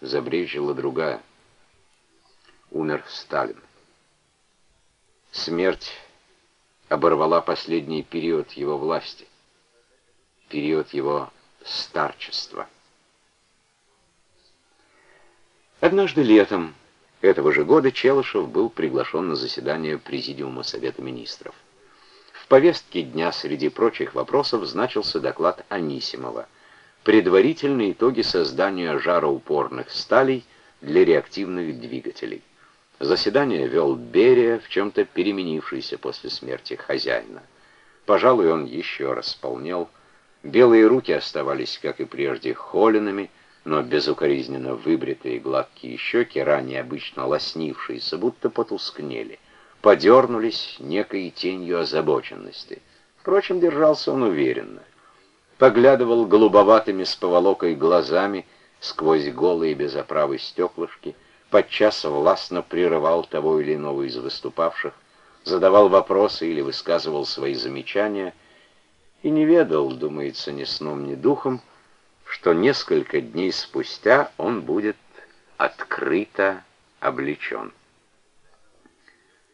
забрежила другая. Умер Сталин. Смерть оборвала последний период его власти, период его старчества. Однажды летом этого же года Челышев был приглашен на заседание Президиума Совета Министров. В повестке дня среди прочих вопросов значился доклад Анисимова «Предварительные итоги создания жароупорных сталей для реактивных двигателей». Заседание вел Берия, в чем-то переменившийся после смерти хозяина. Пожалуй, он еще раз полнел. Белые руки оставались, как и прежде, холеными, но безукоризненно выбритые гладкие щеки, ранее обычно лоснившиеся, будто потускнели, подернулись некой тенью озабоченности. Впрочем, держался он уверенно. Поглядывал голубоватыми с поволокой глазами сквозь голые без оправы стеклышки, подчас властно прерывал того или иного из выступавших, задавал вопросы или высказывал свои замечания, и не ведал, думается, ни сном, ни духом, что несколько дней спустя он будет открыто обличен.